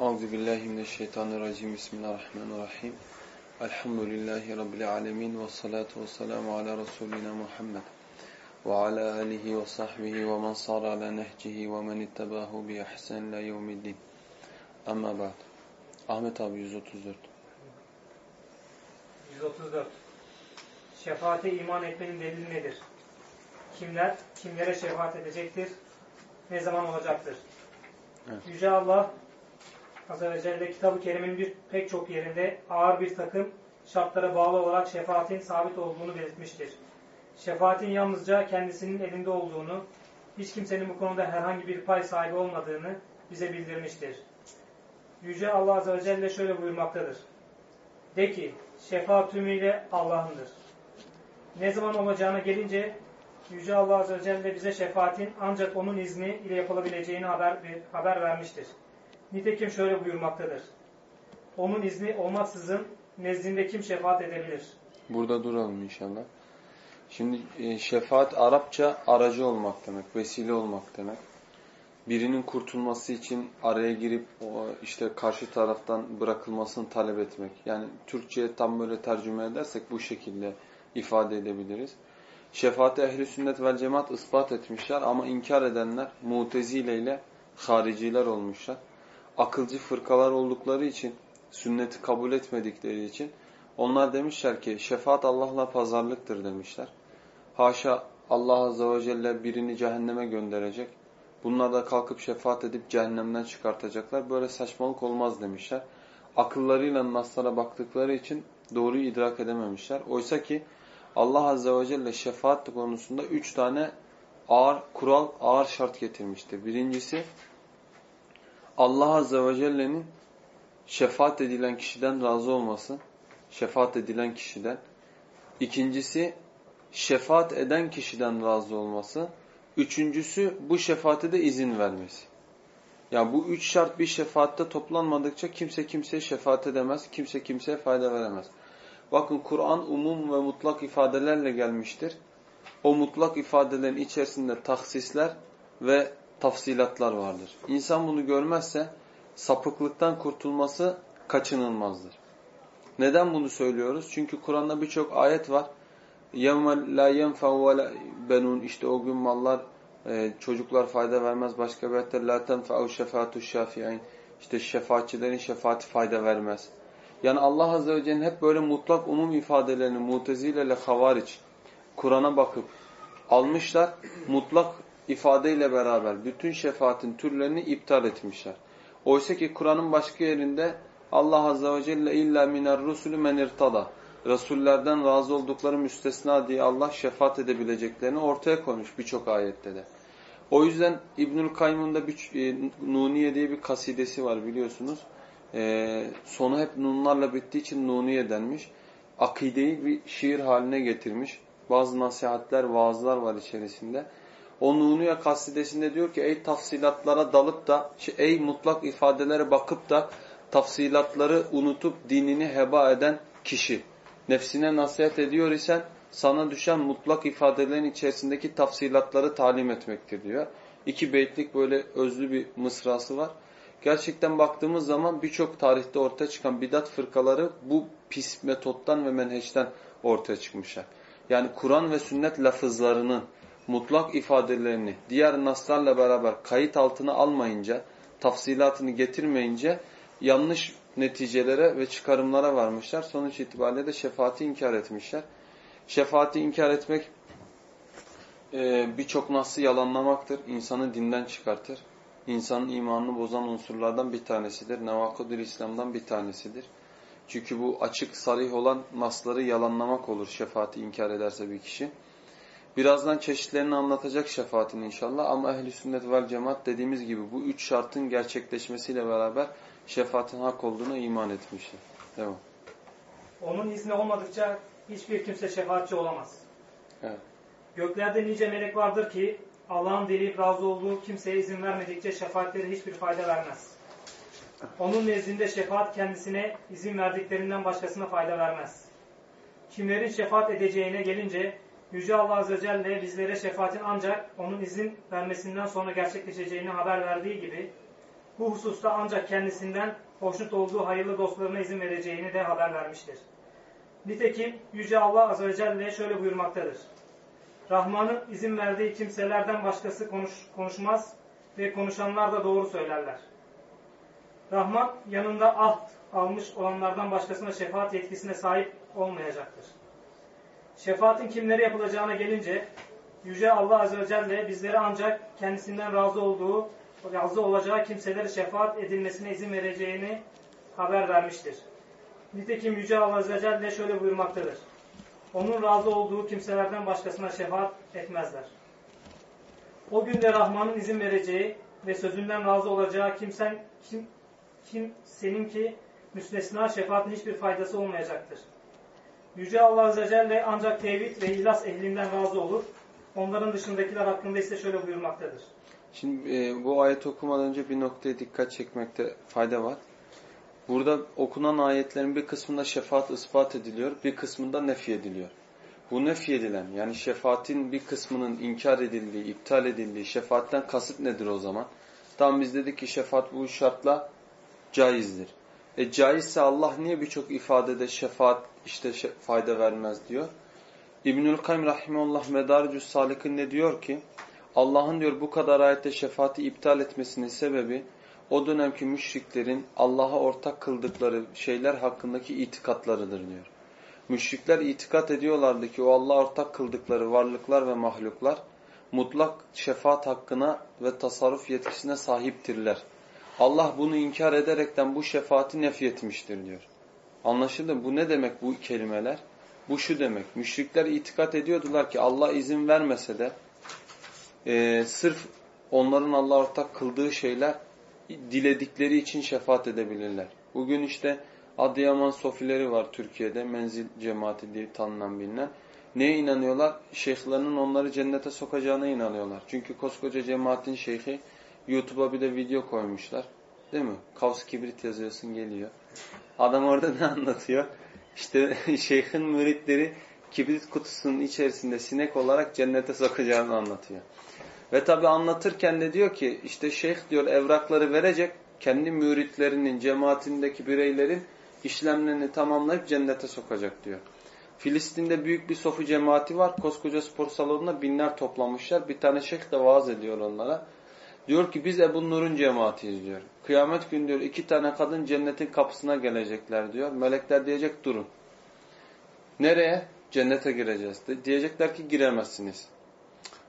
Euzu billahi mineşşeytanirracim. Bismillahirrahmanirrahim. Elhamdülillahi rabbil alamin ve salatu vesselamu ala resulina Muhammed ve ala alihi ve sahbihi ve men sara ala nehcihi ve men ittabahu bi ihsan ila yevmiddin. Amma ba'd. Ahmet abi 134. 134. Şefaate iman etmenin delili nedir? Kimler, kimlere şefaat edecektir? Ne zaman olacaktır? Evet. Yüce Allah Azze ve Celle kitabı kerimin bir, pek çok yerinde ağır bir takım şartlara bağlı olarak şefaatin sabit olduğunu belirtmiştir. Şefaatin yalnızca kendisinin elinde olduğunu, hiç kimsenin bu konuda herhangi bir pay sahibi olmadığını bize bildirmiştir. Yüce Allah Azze ve Celle şöyle buyurmaktadır. De ki, şefaat tümüyle Allah'ındır. Ne zaman olacağına gelince Yüce Allah Azze ve Celle bize şefaatin ancak onun izni ile yapılabileceğini haber, haber vermiştir. Nitekim şöyle buyurmaktadır. Onun izni olmaksızın nezdinde kim şefaat edebilir? Burada duralım inşallah. Şimdi e, şefaat Arapça aracı olmak demek, vesile olmak demek. Birinin kurtulması için araya girip işte karşı taraftan bırakılmasını talep etmek. Yani Türkçe'ye tam böyle tercüme edersek bu şekilde ifade edebiliriz. Şefaati ehli sünnet vel cemaat ispat etmişler ama inkar edenler mutezile ile hariciler olmuşlar. Akılcı fırkalar oldukları için, sünneti kabul etmedikleri için onlar demişler ki şefaat Allah'la pazarlıktır demişler. Haşa Allah Azze ve Celle birini cehenneme gönderecek. Bunlar da kalkıp şefaat edip cehennemden çıkartacaklar. Böyle saçmalık olmaz demişler. Akıllarıyla naslara baktıkları için doğruyu idrak edememişler. Oysa ki Allah Azze ve Celle şefaat konusunda üç tane ağır kural, ağır şart getirmiştir. Birincisi Allah Azze ve Celle'nin şefaat edilen kişiden razı olması. Şefaat edilen kişiden. İkincisi şefaat eden kişiden razı olması. Üçüncüsü bu şefaate de izin vermesi. Yani bu üç şart bir şefaatte toplanmadıkça kimse kimseye şefaat edemez, kimse kimseye fayda veremez. Bakın Kur'an umum ve mutlak ifadelerle gelmiştir. O mutlak ifadelerin içerisinde taksisler ve tafsilatlar vardır. İnsan bunu görmezse sapıklıktan kurtulması kaçınılmazdır. Neden bunu söylüyoruz? Çünkü Kur'an'da birçok ayet var. يَوْمَ لَا يَنْفَعُ benun işte o gün mallar e, çocuklar fayda vermez. Başka bir ayette لَا تَنْفَعُ شَفَاتُ الشَّافِعِينَ işte şefaatçilerin şefaati fayda vermez. Yani Allah Azze ve Celle'nin hep böyle mutlak umum ifadelerini mutezile ile havariç Kur'an'a bakıp almışlar. Mutlak ifadeyle beraber bütün şefaatin türlerini iptal etmişler. Oysa ki Kur'an'ın başka yerinde Allah Azze ve Celle illa miner rusulü men irtada. Resullerden razı oldukları müstesna diye Allah şefaat edebileceklerini ortaya koymuş birçok ayette de. O yüzden İbnül Kayyum'un da bir, e, Nuniye diye bir kasidesi var biliyorsunuz. E, sonu hep nunlarla bittiği için Nuniye denmiş. Akideyi bir şiir haline getirmiş. Bazı nasihatler, vaazlar var içerisinde. O Nuniye kasidesinde diyor ki ey tafsilatlara dalıp da, şey, ey mutlak ifadelere bakıp da tafsilatları unutup dinini heba eden kişi. Nefsine nasihat ediyor isen sana düşen mutlak ifadelerin içerisindeki tafsilatları talim etmektir diyor. İki beytlik böyle özlü bir mısrası var. Gerçekten baktığımız zaman birçok tarihte ortaya çıkan bidat fırkaları bu pis metottan ve menheçten ortaya çıkmışlar. Yani Kur'an ve sünnet lafızlarının mutlak ifadelerini diğer naslarla beraber kayıt altına almayınca, tafsilatını getirmeyince yanlış neticelere ve çıkarımlara varmışlar. Sonuç itibariyle de şefaati inkar etmişler. Şefaati inkar etmek e, birçok naslı yalanlamaktır. İnsanı dinden çıkartır. İnsanın imanını bozan unsurlardan bir tanesidir. Nevakıdır İslam'dan bir tanesidir. Çünkü bu açık, sarih olan nasları yalanlamak olur şefaati inkar ederse bir kişi. Birazdan çeşitlerini anlatacak şefaatin inşallah ama ehli sünnet vel cemaat dediğimiz gibi bu üç şartın gerçekleşmesiyle beraber şefaatin hak olduğuna iman etmişler. Devam. Onun izni olmadıkça hiçbir kimse şefaatçi olamaz. Evet. Göklerde nice melek vardır ki Allah'ın dileyip razı olduğu kimseye izin vermedikçe şefaatleri hiçbir fayda vermez. Onun nezdinde şefaat kendisine izin verdiklerinden başkasına fayda vermez. Kimlerin şefaat edeceğine gelince Yüce Allah Azze ve Celle bizlere şefaatin ancak onun izin vermesinden sonra gerçekleşeceğini haber verdiği gibi bu hususta ancak kendisinden hoşnut olduğu hayırlı dostlarına izin vereceğini de haber vermiştir. Nitekim Yüce Allah Azze ve Celle şöyle buyurmaktadır. Rahman'ın izin verdiği kimselerden başkası konuş, konuşmaz ve konuşanlar da doğru söylerler. Rahman yanında ahd almış olanlardan başkasına şefaat yetkisine sahip olmayacaktır. Şefaatin kimlere yapılacağına gelince Yüce Allah Azze ve Celle bizlere ancak kendisinden razı olduğu, razı olacağı kimselere şefaat edilmesine izin vereceğini haber vermiştir. Nitekim Yüce Allah Azze ve Celle şöyle buyurmaktadır. Onun razı olduğu kimselerden başkasına şefaat etmezler. O günde Rahman'ın izin vereceği ve sözünden razı olacağı kimsen, kim, kim senin ki müstesna şefaatin hiçbir faydası olmayacaktır. Yüce Allah Azze Celle ancak tevhid ve ihlas ehlinden razı olur. Onların dışındakiler hakkında ise şöyle buyurmaktadır. Şimdi e, bu ayet okumadan önce bir noktaya dikkat çekmekte fayda var. Burada okunan ayetlerin bir kısmında şefaat ispat ediliyor, bir kısmında nefi ediliyor. Bu nefi edilen yani şefaatin bir kısmının inkar edildiği, iptal edildiği şefaatten kasıt nedir o zaman? Tam biz dedik ki şefaat bu şartla caizdir. E caizse Allah niye birçok ifadede şefaat işte şe fayda vermez diyor? İbnül Kayyum Rahimullah Medaricus Salik'in ne diyor ki? Allah'ın diyor bu kadar ayette şefaati iptal etmesinin sebebi o dönemki müşriklerin Allah'a ortak kıldıkları şeyler hakkındaki itikatlarıdır diyor. Müşrikler itikat ediyorlardı ki o Allah'a ortak kıldıkları varlıklar ve mahluklar mutlak şefaat hakkına ve tasarruf yetkisine sahiptirler. Allah bunu inkar ederekten bu şefaati nefyetmiştir diyor. Anlaşıldı mı? Bu ne demek bu kelimeler? Bu şu demek. Müşrikler itikat ediyordular ki Allah izin vermese de e, sırf onların Allah'a ortak kıldığı şeyler diledikleri için şefaat edebilirler. Bugün işte Adıyaman sofileri var Türkiye'de. Menzil cemaati diye tanınan bilinen. Neye inanıyorlar? Şeyhlerinin onları cennete sokacağına inanıyorlar. Çünkü koskoca cemaatin şeyhi YouTube'a bir de video koymuşlar. Değil mi? Kavs kibrit yazıyorsun geliyor. Adam orada ne anlatıyor? İşte şeyhin müritleri kibrit kutusunun içerisinde sinek olarak cennete sokacağını anlatıyor. Ve tabi anlatırken de diyor ki işte şeyh diyor evrakları verecek kendi müritlerinin cemaatindeki bireylerin işlemlerini tamamlayıp cennete sokacak diyor. Filistin'de büyük bir sofu cemaati var. Koskoca spor salonuna binler toplamışlar. Bir tane şeyh de vaaz ediyor onlara. Diyor ki biz Ebu Nur'un cemaatiyiz diyor. Kıyamet günü diyor iki tane kadın cennetin kapısına gelecekler diyor. Melekler diyecek durun. Nereye? Cennete gireceğiz. Diyecekler ki giremezsiniz.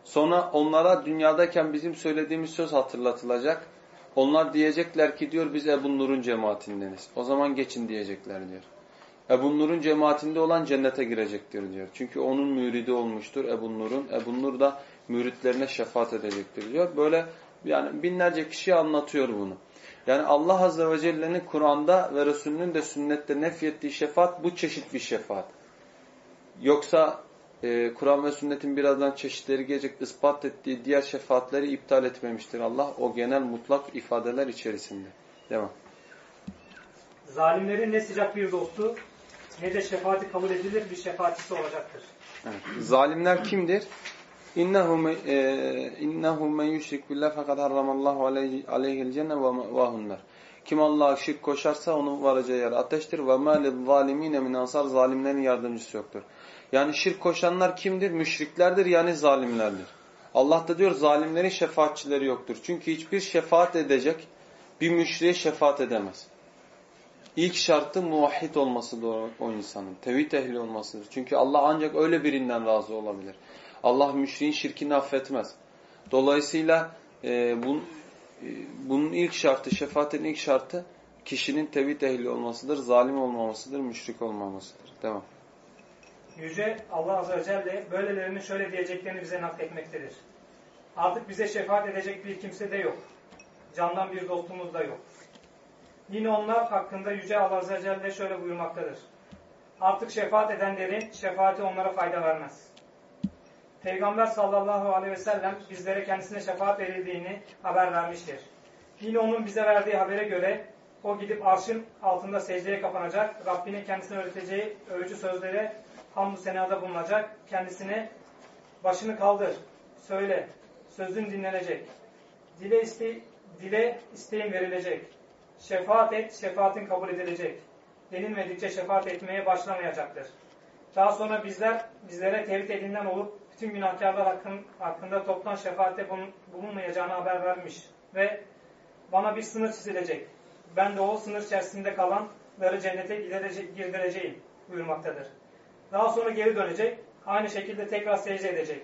Sonra onlara dünyadayken bizim söylediğimiz söz hatırlatılacak. Onlar diyecekler ki diyor biz Ebu Nur'un cemaatindeniz. O zaman geçin diyecekler diyor. Ebu Nur'un cemaatinde olan cennete girecektir diyor. Çünkü onun müridi olmuştur Ebu Nur'un. Ebu Nur da müritlerine şefaat edecektir diyor. Böyle yani binlerce kişi anlatıyor bunu. Yani Allah Azze ve Celle'nin Kur'an'da ve Resulünün de sünnette nefyettiği şefaat bu çeşit bir şefaat. Yoksa e, Kur'an ve sünnetin birazdan çeşitleri gelecek ispat ettiği diğer şefaatleri iptal etmemiştir Allah. O genel mutlak ifadeler içerisinde. Devam. Zalimlerin ne sıcak bir dostu ne de şefaati kabul edilir bir şefaatçisi olacaktır. Evet. Zalimler kimdir? İnnehu e, innehu men yushrik billah fakat harramallahu aleyhi'l cenne ve ma'vahunnar. Kim Allah'a şirk koşarsa onun varacağı yer ateştir ve ma lizzalimin min ansar zalimlerin yardımcısı yoktur. Yani şirk koşanlar kimdir? Müşriklerdir yani zalimlerdir. Allah da diyor zalimlerin şefaatçileri yoktur. Çünkü hiçbir şefaat edecek bir müşriye şefaat edemez. İlk şartı muvahhid olmasıdır o insanın. Tevhid ehli olmasıdır. Çünkü Allah ancak öyle birinden razı olabilir. Allah müşriğin şirkini affetmez. Dolayısıyla e, bun, e, bunun ilk şartı, şefaatin ilk şartı kişinin tevhid ehli olmasıdır, zalim olmamasıdır, müşrik olmamasıdır. Devam. Yüce Allah Azze ve Celle böylelerinin şöyle diyeceklerini bize nakletmektedir. Artık bize şefaat edecek bir kimse de yok. Candan bir dostumuz da yok. Yine onlar hakkında Yüce Allah Azze ve Celle şöyle buyurmaktadır. Artık şefaat edenlerin şefaati onlara fayda vermez. Peygamber sallallahu aleyhi ve sellem bizlere kendisine şefaat verildiğini haber vermiştir. Yine onun bize verdiği habere göre o gidip arşın altında secdeye kapanacak, Rabbinin kendisine öğreteceği övücü sözlere hamdü senada bulunacak, kendisine başını kaldır, söyle, sözün dinlenecek, dile, iste, dile isteğin verilecek, şefaat et, şefaatin kabul edilecek, denilmedikçe şefaat etmeye başlamayacaktır. Daha sonra bizler, bizlere tevhid elinden olup bütün günahkarlar hakkın, hakkında toptan şefaatte bulunmayacağını haber vermiş ve bana bir sınır çizilecek. Ben de o sınır içerisinde kalanları cennete girdireceğim buyurmaktadır. Daha sonra geri dönecek, aynı şekilde tekrar secde edecek.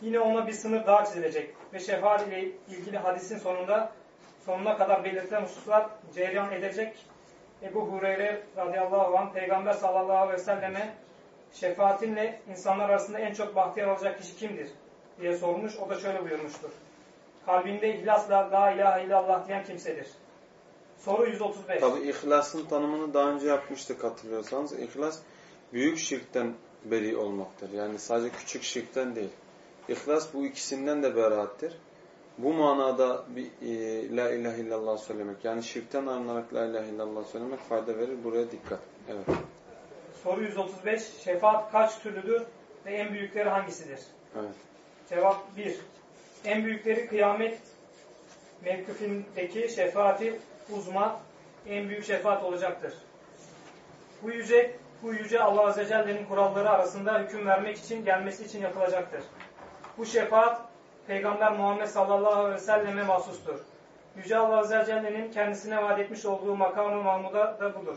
Yine ona bir sınır daha çizilecek ve şefaat ile ilgili hadisin sonunda sonuna kadar belirtilen hususlar cereyan edecek. Ebu Hureyre radıyallahu anh Peygamber sallallahu aleyhi ve selleme şefaatinle insanlar arasında en çok bahtiyar olacak kişi kimdir diye sormuş. O da şöyle buyurmuştur. Kalbinde ihlasla la ilahe illallah diyen kimsedir. Soru 135. Tabi ihlasın tanımını daha önce yapmıştık hatırlıyorsanız. İhlas büyük şirkten beri olmaktır. Yani sadece küçük şirkten değil. İhlas bu ikisinden de beraattir. Bu manada bir e, la ilahe illallah söylemek yani şirkten arınarak la ilahe illallah söylemek fayda verir. Buraya dikkat. Evet. Soru 135. Şefaat kaç türlüdür ve en büyükleri hangisidir? Evet. Cevap 1. En büyükleri kıyamet mevkifindeki şefaati uzma en büyük şefaat olacaktır. Bu yüce, bu yüce Allah Azze Celle'nin kuralları arasında hüküm vermek için gelmesi için yapılacaktır. Bu şefaat Peygamber Muhammed sallallahu aleyhi ve selleme mahsustur. Yüce Allah Azze Celle'nin kendisine vaat etmiş olduğu makamı Mahmud'a da budur.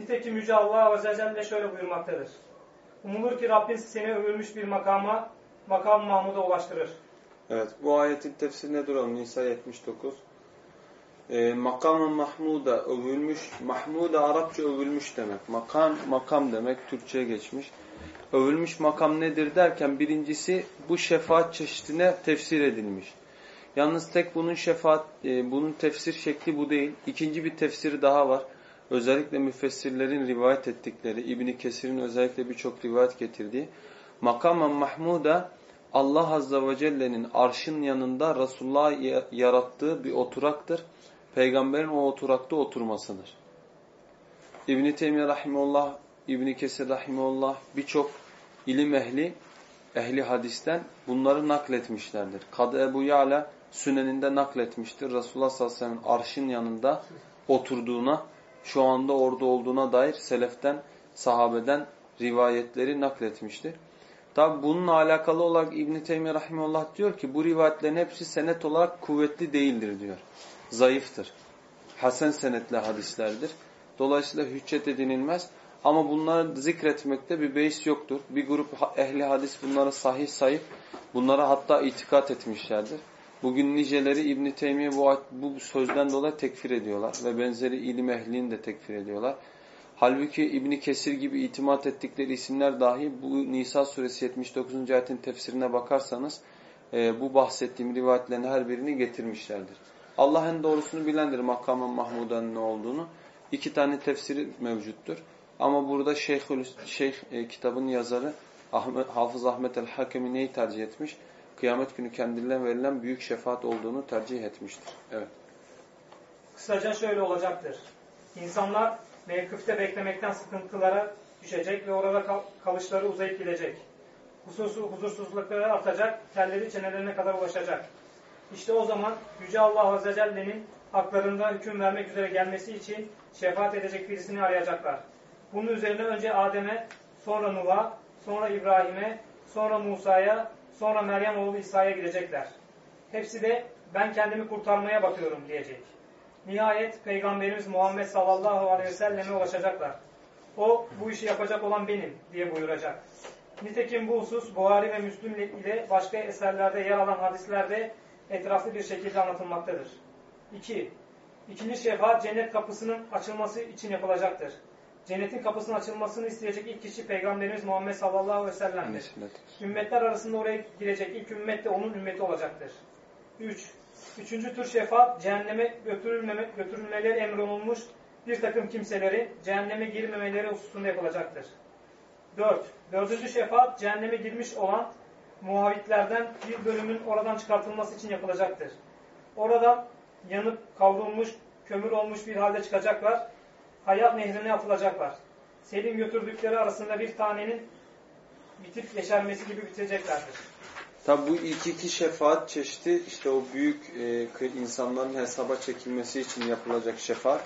Nitekim Yüce Allah Azze ve Celle şöyle buyurmaktadır. Umulur ki Rabbin seni övülmüş bir makama, makam Mahmud'a ulaştırır. Evet, bu ayetin tefsirine duralım. Nisa 79. Ee, makamın Mahmud'a övülmüş. Mahmud'a Arapça övülmüş demek. Makam, makam demek. Türkçe'ye geçmiş. Övülmüş makam nedir derken birincisi bu şefaat çeşidine tefsir edilmiş. Yalnız tek bunun şefaat, e, bunun tefsir şekli bu değil. İkinci bir tefsiri daha var. Özellikle müfessirlerin rivayet ettikleri, İbni Kesir'in özellikle birçok rivayet getirdiği. Makamen Mahmud'a Allah Azze ve Celle'nin arşın yanında Resulullah'ı yarattığı bir oturaktır. Peygamberin o oturakta oturmasıdır. İbn-i Teymiye Rahimullah, İbn-i Kesir Rahimullah birçok ilim ehli, ehli hadisten bunları nakletmişlerdir. Kadı Ebu Ya'la süneninde nakletmiştir. Resulullah sallallahu aleyhi ve sellem arşın yanında oturduğuna, şu anda orada olduğuna dair seleften, sahabeden rivayetleri nakletmiştir. Tabi bununla alakalı olarak İbn-i Teymiye Rahimullah diyor ki bu rivayetlerin hepsi senet olarak kuvvetli değildir diyor. Zayıftır. Hasen senetli hadislerdir. Dolayısıyla hüccet edinilmez. Ama bunları zikretmekte bir beis yoktur. Bir grup ehli hadis bunları sahih sayıp bunlara hatta itikat etmişlerdir. Bugün niceleri İbn Teymiye bu, bu sözden dolayı tekfir ediyorlar ve benzeri ilim ehlini de tekfir ediyorlar. Halbuki İbn Kesir gibi itimat ettikleri isimler dahi bu Nisa suresi 79. ayetin tefsirine bakarsanız e, bu bahsettiğim rivayetlerin her birini getirmişlerdir. Allah en doğrusunu bilendir makamın Mahmud'un ne olduğunu. İki tane tefsiri mevcuttur. Ama burada Şeyhül, Şeyh e, kitabın yazarı Ahmet, Hafız Ahmet el-Hakemi neyi tercih etmiş? Kıyamet günü kendilerine verilen büyük şefaat olduğunu tercih etmiştir. Evet. Kısaca şöyle olacaktır. İnsanlar mevkifte beklemekten sıkıntılara düşecek ve orada kalışları uzayıp gidecek. Hususu, huzursuzlukları artacak, telleri çenelerine kadar ulaşacak. İşte o zaman Yüce Allah Azze Celle'nin haklarında hüküm vermek üzere gelmesi için şefaat edecek birisini arayacaklar. Bunun üzerine önce Adem'e, sonra Nuh'a, sonra İbrahim'e, sonra Musa'ya, sonra Meryem oğlu İsa'ya gidecekler. Hepsi de ben kendimi kurtarmaya bakıyorum diyecek. Nihayet Peygamberimiz Muhammed sallallahu aleyhi ve selleme ulaşacaklar. O bu işi yapacak olan benim diye buyuracak. Nitekim bu husus Buhari ve Müslüm ile başka eserlerde yer alan hadislerde etraflı bir şekilde anlatılmaktadır. 2. İkinci şefaat cennet kapısının açılması için yapılacaktır. Cennetin kapısının açılmasını isteyecek ilk kişi Peygamberimiz Muhammed sallallahu aleyhi ve sellem'dir. Ümmetler arasında oraya girecek ilk ümmet de onun ümmeti olacaktır. 3. Üçüncü tür şefaat cehenneme götürülmeme, götürülmeleri emrolunmuş bir takım kimseleri cehenneme girmemeleri hususunda yapılacaktır. Dört. Dördüncü şefaat cehenneme girmiş olan muhavitlerden bir bölümün oradan çıkartılması için yapılacaktır. Oradan yanıp kavrulmuş, kömür olmuş bir halde çıkacaklar. Hayat nehrine atılacaklar. Selim götürdükleri arasında bir tanenin bitip yeşermesi gibi biteceklerdir. Tabi bu ilk iki şefaat çeşidi işte o büyük e, insanların hesaba çekilmesi için yapılacak şefaat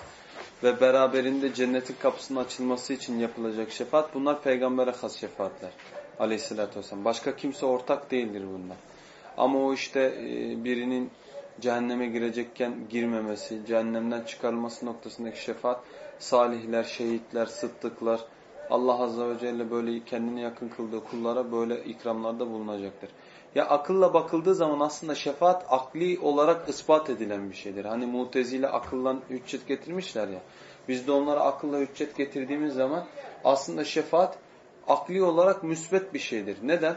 ve beraberinde cennetin kapısının açılması için yapılacak şefaat bunlar peygambere has şefaatler aleyhissalatü vesselam. Başka kimse ortak değildir bunlar. Ama o işte e, birinin cehenneme girecekken girmemesi, cehennemden çıkarılması noktasındaki şefaat salihler, şehitler, sıddıklar Allah Azze ve Celle böyle kendini yakın kıldığı kullara böyle ikramlarda bulunacaktır. Ya akılla bakıldığı zaman aslında şefaat akli olarak ispat edilen bir şeydir. Hani mutezile akıllan hüccet getirmişler ya. Biz de onlara akılla hüccet getirdiğimiz zaman aslında şefaat akli olarak müsbet bir şeydir. Neden?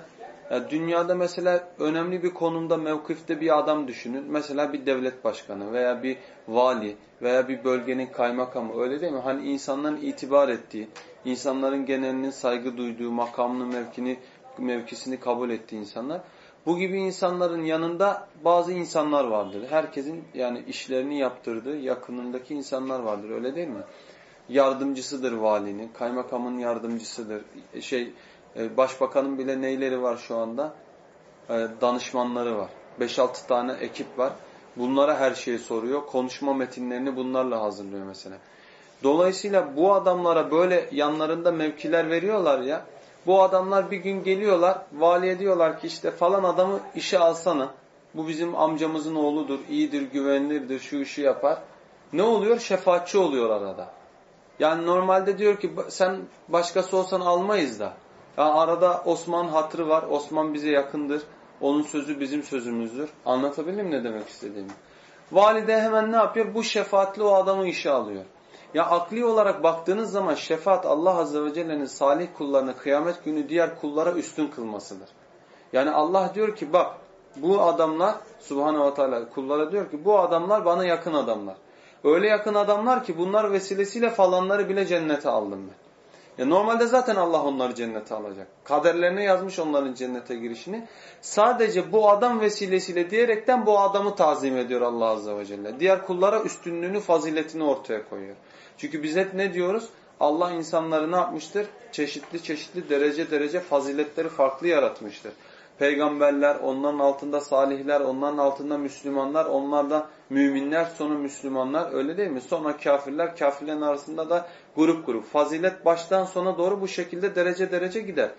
Ya dünyada mesela önemli bir konumda mevkifte bir adam düşünün. Mesela bir devlet başkanı veya bir vali veya bir bölgenin kaymakamı öyle değil mi? Hani insanların itibar ettiği, insanların genelinin saygı duyduğu, makamını, mevkini, mevkisini kabul ettiği insanlar. Bu gibi insanların yanında bazı insanlar vardır. Herkesin yani işlerini yaptırdığı yakınındaki insanlar vardır. Öyle değil mi? Yardımcısıdır valinin, kaymakamın yardımcısıdır. Şey e, başbakanın bile neyleri var şu anda? E, danışmanları var. 5-6 tane ekip var. Bunlara her şeyi soruyor. Konuşma metinlerini bunlarla hazırlıyor mesela. Dolayısıyla bu adamlara böyle yanlarında mevkiler veriyorlar ya. Bu adamlar bir gün geliyorlar, valiye diyorlar ki işte falan adamı işe alsana. Bu bizim amcamızın oğludur, iyidir, güvenilirdir, şu işi yapar. Ne oluyor? Şefaatçi oluyor arada. Yani normalde diyor ki sen başkası olsan almayız da. Ya arada Osman hatırı var, Osman bize yakındır. Onun sözü bizim sözümüzdür. Anlatabildim ne demek istediğimi? Valide hemen ne yapıyor? Bu şefaatli o adamı işe alıyor. Ya akli olarak baktığınız zaman şefaat Allah Azze ve Celle'nin salih kullarını kıyamet günü diğer kullara üstün kılmasıdır. Yani Allah diyor ki bak bu adamlar Subhanahu ve Teala kullara diyor ki bu adamlar bana yakın adamlar. Öyle yakın adamlar ki bunlar vesilesiyle falanları bile cennete aldım ben. Ya normalde zaten Allah onları cennete alacak. Kaderlerine yazmış onların cennete girişini. Sadece bu adam vesilesiyle diyerekten bu adamı tazim ediyor Allah Azze ve Celle. Diğer kullara üstünlüğünü, faziletini ortaya koyuyor. Çünkü biz hep ne diyoruz? Allah insanları ne yapmıştır? Çeşitli çeşitli derece derece faziletleri farklı yaratmıştır. Peygamberler, onların altında salihler, onların altında Müslümanlar, onlardan müminler, sonra Müslümanlar öyle değil mi? Sonra kafirler, kafirlerin arasında da grup grup. Fazilet baştan sona doğru bu şekilde derece derece gider.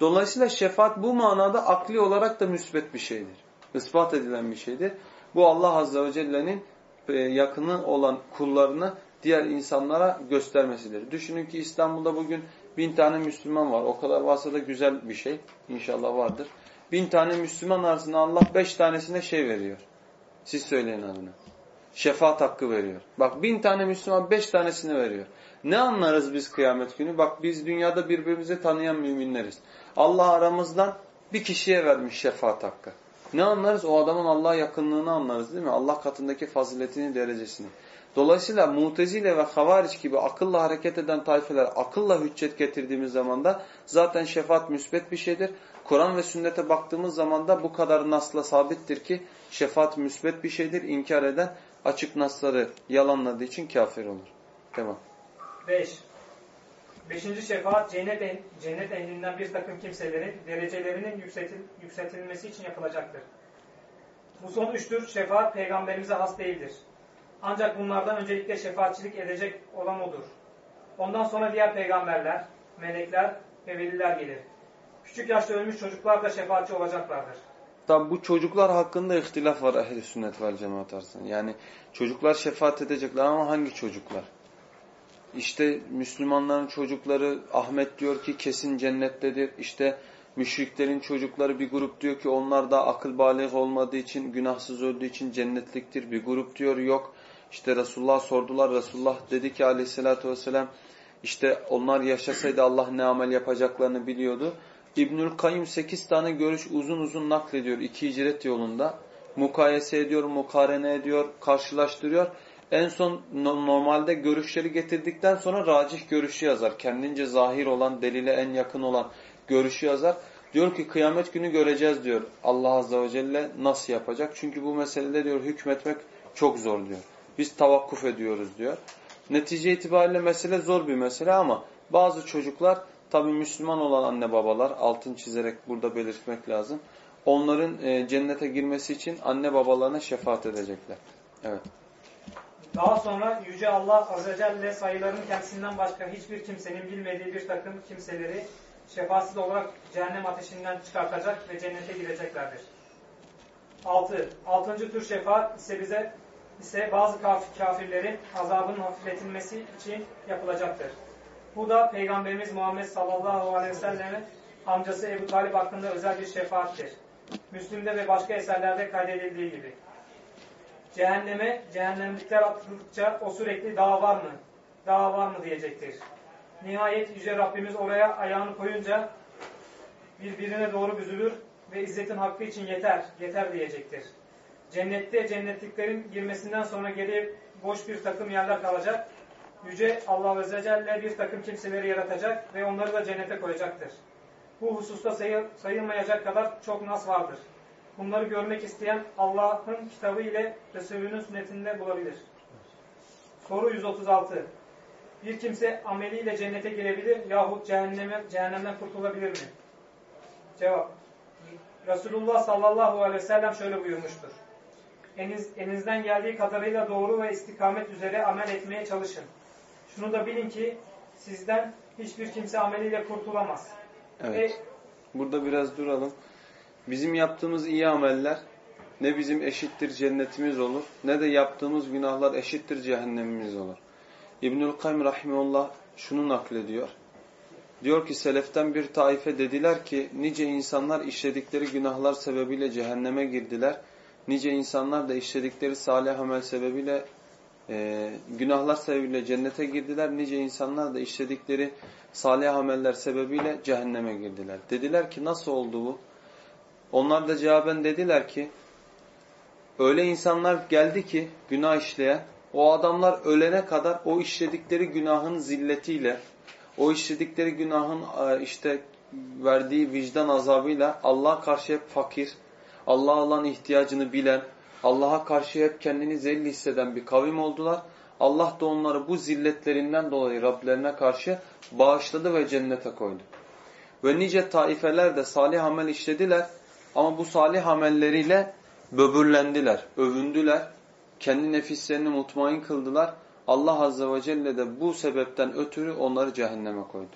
Dolayısıyla şefaat bu manada akli olarak da müsbet bir şeydir. Ispat edilen bir şeydir. Bu Allah Azze ve Celle'nin e, yakını olan kullarını diğer insanlara göstermesidir. Düşünün ki İstanbul'da bugün bin tane Müslüman var. O kadar varsa da güzel bir şey. İnşallah vardır. Bin tane Müslüman arasında Allah beş tanesine şey veriyor. Siz söyleyin adını. Şefaat hakkı veriyor. Bak bin tane Müslüman beş tanesini veriyor. Ne anlarız biz kıyamet günü? Bak biz dünyada birbirimizi tanıyan müminleriz. Allah aramızdan bir kişiye vermiş şefaat hakkı. Ne anlarız? O adamın Allah'a yakınlığını anlarız değil mi? Allah katındaki faziletini, derecesini. Dolayısıyla mutezile ve havariç gibi akılla hareket eden tayfeler akılla hüccet getirdiğimiz zaman da zaten şefaat müsbet bir şeydir. Kur'an ve sünnete baktığımız zaman da bu kadar nasla sabittir ki şefaat müsbet bir şeydir. İnkar eden açık nasları yalanladığı için kafir olur. Devam. 5. Beşinci şefaat cennet, eh cennet ehlinden bir takım kimselerin derecelerinin yükseltil yükseltilmesi için yapılacaktır. Bu son üç tür şefaat peygamberimize has değildir. Ancak bunlardan öncelikle şefaatçilik edecek olan odur. Ondan sonra diğer peygamberler, melekler ve veliler gelir. Küçük yaşta ölmüş çocuklar da şefaatçi olacaklardır. Tabi bu çocuklar hakkında ihtilaf var ehl sünnet vel cemaat arasında. Yani çocuklar şefaat edecekler ama hangi çocuklar? İşte Müslümanların çocukları Ahmet diyor ki kesin cennettedir. İşte müşriklerin çocukları bir grup diyor ki onlar da akıl balik olmadığı için günahsız öldüğü için cennetliktir. Bir grup diyor yok. İşte Resulullah sordular. Resulullah dedi ki aleyhissalatü vesselam işte onlar yaşasaydı Allah ne amel yapacaklarını biliyordu. İbnül Kayyum 8 tane görüş uzun uzun naklediyor iki hicret yolunda. mukayese ediyor, mukarene ediyor, karşılaştırıyor. En son normalde görüşleri getirdikten sonra racih görüşü yazar. Kendince zahir olan, delile en yakın olan görüşü yazar. Diyor ki kıyamet günü göreceğiz diyor. Allah Azze ve Celle nasıl yapacak? Çünkü bu meselede diyor hükmetmek çok zor diyor. Biz tavakkuf ediyoruz diyor. Netice itibariyle mesele zor bir mesele ama bazı çocuklar tabi Müslüman olan anne babalar altın çizerek burada belirtmek lazım. Onların e, cennete girmesi için anne babalarına şefaat edecekler. Evet. Daha sonra Yüce Allah Azze Celle sayıların kendisinden başka hiçbir kimsenin bilmediği bir takım kimseleri şefaatsiz olarak cehennem ateşinden çıkartacak ve cennete gireceklerdir. 6. Altıncı tür şefaat ise bize ise bazı kafirlerin azabının hafifletilmesi için yapılacaktır. Bu da Peygamberimiz Muhammed sallallahu aleyhi ve sellem'in amcası Ebu Talip hakkında özel bir şefaattir. Müslüm'de ve başka eserlerde kaydedildiği gibi. Cehenneme, cehennemlikler atıldıkça o sürekli daha var mı, daha var mı diyecektir. Nihayet Yüce Rabbimiz oraya ayağını koyunca birbirine doğru büzülür ve izzetin hakkı için yeter, yeter diyecektir. Cennette cennetliklerin girmesinden sonra geriye boş bir takım yerler kalacak. Yüce Allah Azze Celle bir takım kimseleri yaratacak ve onları da cennete koyacaktır. Bu hususta sayı, sayılmayacak kadar çok nas vardır. Bunları görmek isteyen Allah'ın kitabı ile Resulünün sünnetinde bulabilir. Soru 136. Bir kimse ameliyle cennete girebilir yahut cehenneme, cehennemden kurtulabilir mi? Cevap. Resulullah sallallahu aleyhi ve sellem şöyle buyurmuştur. Eniz, elinizden geldiği kadarıyla doğru ve istikamet üzere amel etmeye çalışın. Şunu da bilin ki sizden hiçbir kimse ameliyle kurtulamaz. Evet. Ve Burada biraz duralım. Bizim yaptığımız iyi ameller ne bizim eşittir cennetimiz olur ne de yaptığımız günahlar eşittir cehennemimiz olur. İbnül Kayyum Rahimullah şunu naklediyor. Diyor ki seleften bir taife dediler ki nice insanlar işledikleri günahlar sebebiyle cehenneme girdiler. Nice insanlar da işledikleri salih amel sebebiyle e, günahlar sebebiyle cennete girdiler. Nice insanlar da işledikleri salih ameller sebebiyle cehenneme girdiler. Dediler ki nasıl oldu bu? Onlar da cevaben dediler ki öyle insanlar geldi ki günah işleyen o adamlar ölene kadar o işledikleri günahın zilletiyle o işledikleri günahın e, işte verdiği vicdan azabıyla Allah'a karşı hep fakir, Allah'a olan ihtiyacını bilen, Allah'a karşı hep kendini zelil hisseden bir kavim oldular. Allah da onları bu zilletlerinden dolayı Rablerine karşı bağışladı ve cennete koydu. Ve nice taifeler de salih amel işlediler ama bu salih amelleriyle böbürlendiler, övündüler, kendi nefislerini mutmain kıldılar. Allah Azze ve Celle de bu sebepten ötürü onları cehenneme koydu.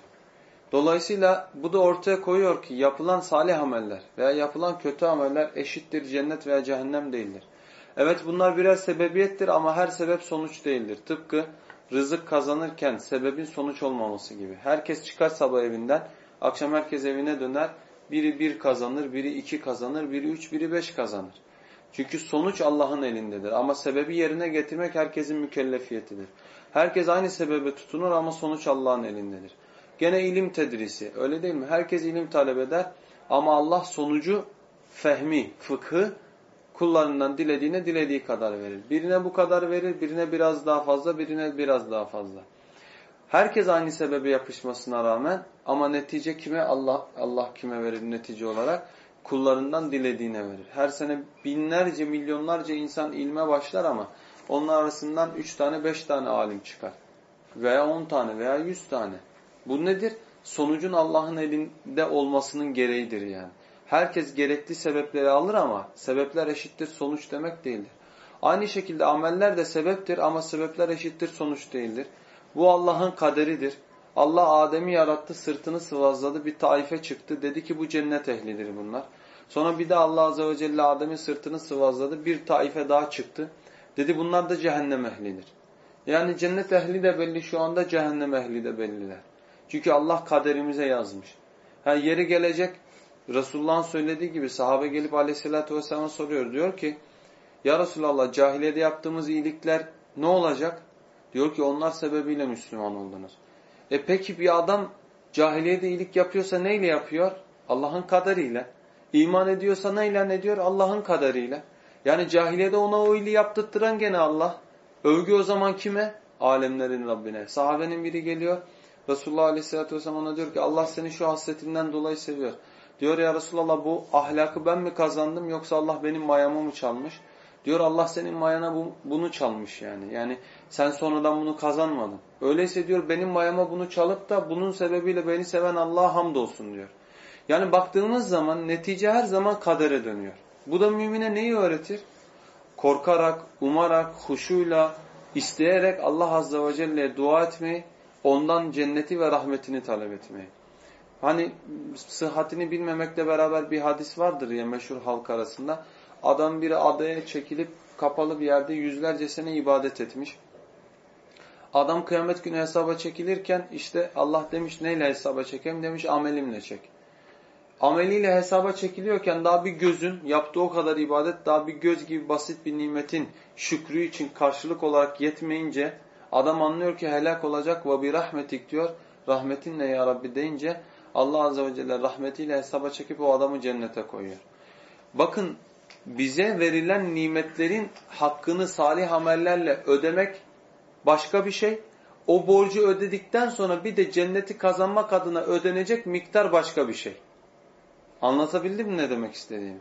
Dolayısıyla bu da ortaya koyuyor ki yapılan salih ameller veya yapılan kötü ameller eşittir cennet veya cehennem değildir. Evet bunlar birer sebebiyettir ama her sebep sonuç değildir. Tıpkı rızık kazanırken sebebin sonuç olmaması gibi. Herkes çıkar sabah evinden, akşam herkes evine döner. Biri bir kazanır, biri iki kazanır, biri üç, biri beş kazanır. Çünkü sonuç Allah'ın elindedir. Ama sebebi yerine getirmek herkesin mükellefiyetidir. Herkes aynı sebebe tutunur ama sonuç Allah'ın elindedir. Gene ilim tedrisi. Öyle değil mi? Herkes ilim talep eder ama Allah sonucu fehmi, fıkhı kullarından dilediğine dilediği kadar verir. Birine bu kadar verir, birine biraz daha fazla, birine biraz daha fazla. Herkes aynı sebebe yapışmasına rağmen ama netice kime Allah Allah kime verir netice olarak? Kullarından dilediğine verir. Her sene binlerce, milyonlarca insan ilme başlar ama onlar arasından üç tane, beş tane alim çıkar. Veya on tane veya yüz tane. Bu nedir? Sonucun Allah'ın elinde olmasının gereğidir yani. Herkes gerekli sebepleri alır ama sebepler eşittir sonuç demek değildir. Aynı şekilde ameller de sebeptir ama sebepler eşittir sonuç değildir. Bu Allah'ın kaderidir. Allah Adem'i yarattı, sırtını sıvazladı, bir taife çıktı. Dedi ki bu cennet ehlidir bunlar. Sonra bir de Allah Azze ve Celle Adem'in sırtını sıvazladı, bir taife daha çıktı. Dedi bunlar da cehennem ehlidir. Yani cennet ehli de belli şu anda, cehennem ehli de belliler. Çünkü Allah kaderimize yazmış. Ha, yeri gelecek Resulullah'ın söylediği gibi sahabe gelip aleyhissalatü vesselam soruyor. Diyor ki ya Resulallah cahiliyede yaptığımız iyilikler ne olacak? Diyor ki onlar sebebiyle Müslüman oldunuz. E peki bir adam cahiliyede iyilik yapıyorsa neyle yapıyor? Allah'ın kaderiyle. İman ediyorsa neyle ne diyor? Allah'ın kaderiyle. Yani cahiliyede ona o iyiliği yaptırttıran gene Allah. Övgü o zaman kime? Alemlerin Rabbine. Sahabenin biri geliyor. Resulullah Aleyhisselatü Vesselam ona diyor ki Allah seni şu hasretinden dolayı seviyor. Diyor ya Resulallah bu ahlakı ben mi kazandım yoksa Allah benim mayamı mı çalmış? Diyor Allah senin mayana bu, bunu çalmış yani. Yani sen sonradan bunu kazanmadın. Öyleyse diyor benim mayama bunu çalıp da bunun sebebiyle beni seven Allah'a hamdolsun diyor. Yani baktığımız zaman netice her zaman kadere dönüyor. Bu da mümine neyi öğretir? Korkarak, umarak, huşuyla, isteyerek Allah Azze ve Celle'ye dua etmeyi, ondan cenneti ve rahmetini talep etmeyi. Hani sıhhatini bilmemekle beraber bir hadis vardır ya meşhur halk arasında. Adam biri adaya çekilip kapalı bir yerde yüzlerce sene ibadet etmiş. Adam kıyamet günü hesaba çekilirken işte Allah demiş neyle hesaba çekeyim demiş amelimle çek. Ameliyle hesaba çekiliyorken daha bir gözün yaptığı o kadar ibadet daha bir göz gibi basit bir nimetin şükrü için karşılık olarak yetmeyince adam anlıyor ki helak olacak ve bir rahmetik diyor. Rahmetinle ya Rabbi deyince Allah Azze ve Celle rahmetiyle hesaba çekip o adamı cennete koyuyor. Bakın bize verilen nimetlerin hakkını salih amellerle ödemek başka bir şey. O borcu ödedikten sonra bir de cenneti kazanmak adına ödenecek miktar başka bir şey. Anlatabildim mi ne demek istediğimi?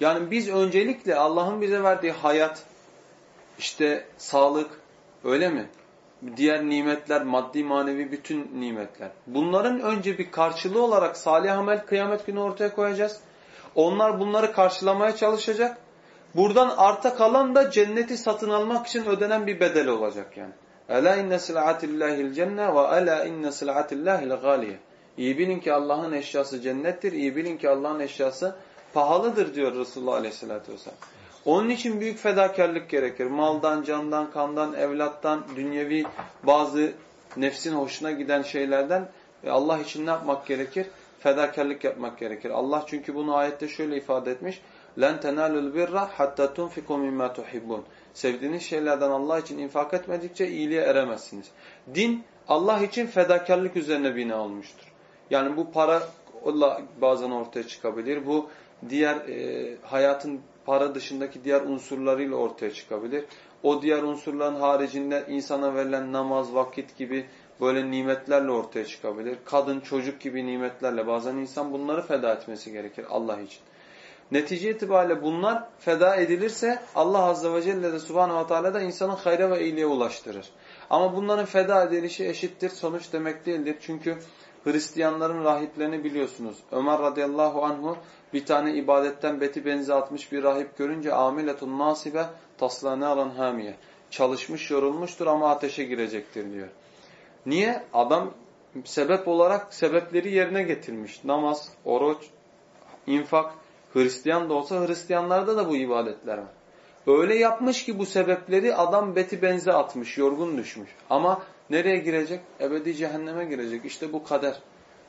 Yani biz öncelikle Allah'ın bize verdiği hayat, işte sağlık, öyle mi? Diğer nimetler, maddi manevi bütün nimetler. Bunların önce bir karşılığı olarak salih amel kıyamet günü ortaya koyacağız. Onlar bunları karşılamaya çalışacak. Buradan arta kalan da cenneti satın almak için ödenen bir bedel olacak yani. Ela inne sil'atillahil cenne ve ela inne sil'atillahil galiye. İyi bilin ki Allah'ın eşyası cennettir. İyi bilin ki Allah'ın eşyası pahalıdır diyor Resulullah Aleyhisselatü Vesselam. Onun için büyük fedakarlık gerekir. Maldan, candan, kandan, evlattan, dünyevi bazı nefsin hoşuna giden şeylerden Allah için ne yapmak gerekir? Fedakarlık yapmak gerekir. Allah çünkü bunu ayette şöyle ifade etmiş. لَنْ تَنَالُوا الْبِرَّ حَتَّى تُنْفِقُوا مِمَّا تُحِبُّونَ Sevdiğiniz şeylerden Allah için infak etmedikçe iyiliğe eremezsiniz. Din Allah için fedakarlık üzerine bina olmuştur. Yani bu para bazen ortaya çıkabilir. Bu diğer e, hayatın para dışındaki diğer unsurlarıyla ortaya çıkabilir. O diğer unsurların haricinde insana verilen namaz, vakit gibi böyle nimetlerle ortaya çıkabilir. Kadın, çocuk gibi nimetlerle bazen insan bunları feda etmesi gerekir Allah için. Netice itibariyle bunlar feda edilirse Allah Azze ve Celle de Subhanahu ve Teala da insanı hayra ve iyiliğe ulaştırır. Ama bunların feda edilişi eşittir sonuç demek değildir. Çünkü Hristiyanların rahiplerini biliyorsunuz. Ömer radıyallahu anhu bir tane ibadetten beti benzi atmış bir rahip görünce amiletun nasibe taslane alan hamiye. Çalışmış yorulmuştur ama ateşe girecektir diyor. Niye? Adam sebep olarak sebepleri yerine getirmiş. Namaz, oruç, infak. Hristiyan da olsa Hristiyanlarda da bu ibadetler var. Öyle yapmış ki bu sebepleri adam beti benze atmış, yorgun düşmüş. Ama nereye girecek? Ebedi cehenneme girecek. İşte bu kader.